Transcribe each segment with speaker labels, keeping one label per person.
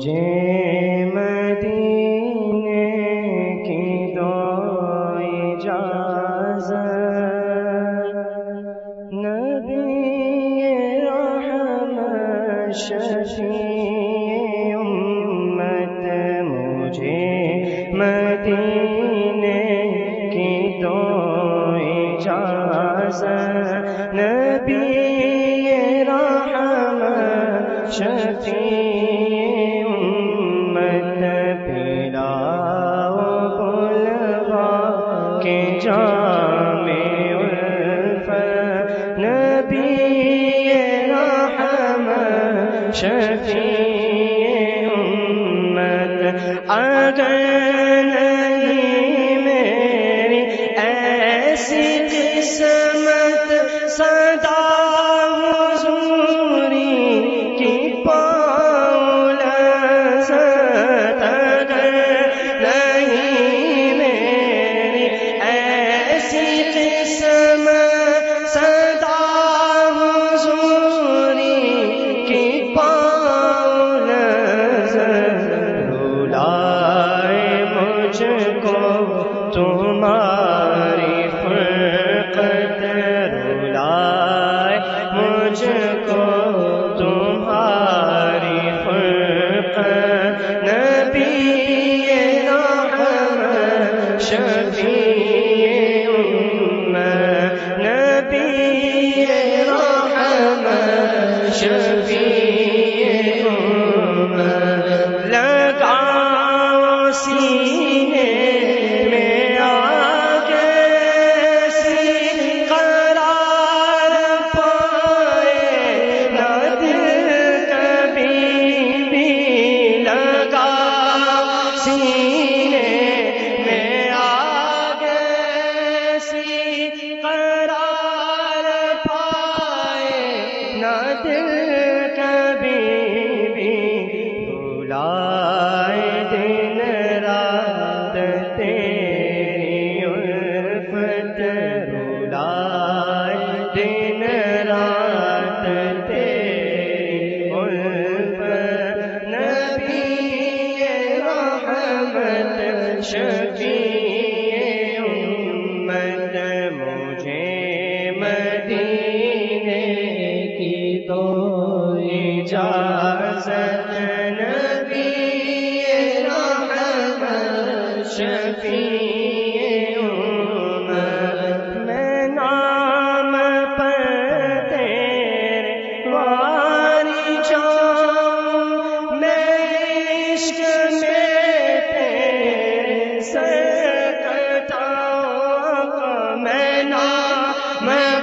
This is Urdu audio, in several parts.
Speaker 1: مجھے مدینے کی دو اجازت۔ نبی رحمت شفیع امت مجھے مدینے کی دو اجازت۔ نبی رحمت شفیع شفیع امت آ مجھ کو تمہاری فرق نبی نام شفیع امت نبی نام شفیع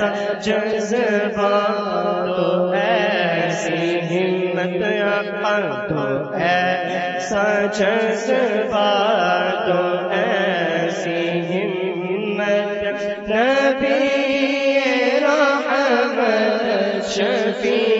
Speaker 1: ایسا جذبہ تو ایسی ہمت تو ایسا جذبہ تو ایسی ہمت نبی رحمت شفیع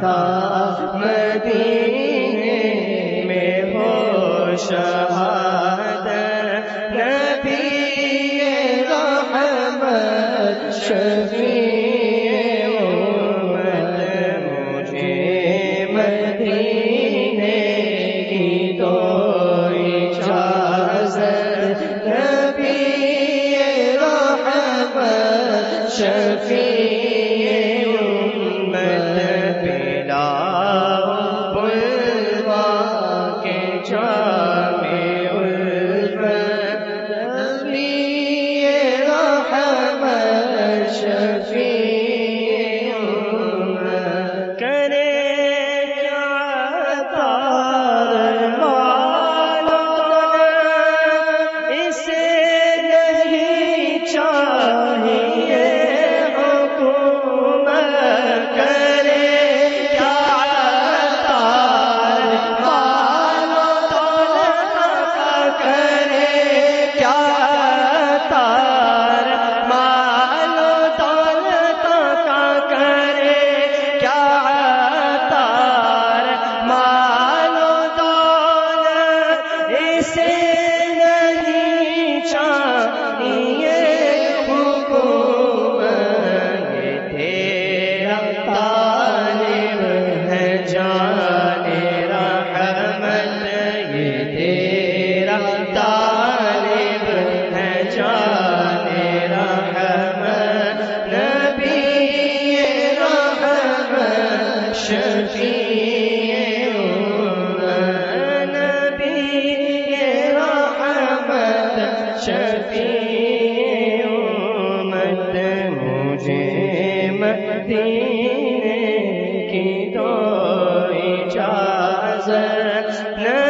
Speaker 1: تھا مدینے میں ہو شہاد نبی رحمت شفیع مجھے مدینے کی شفیع حسن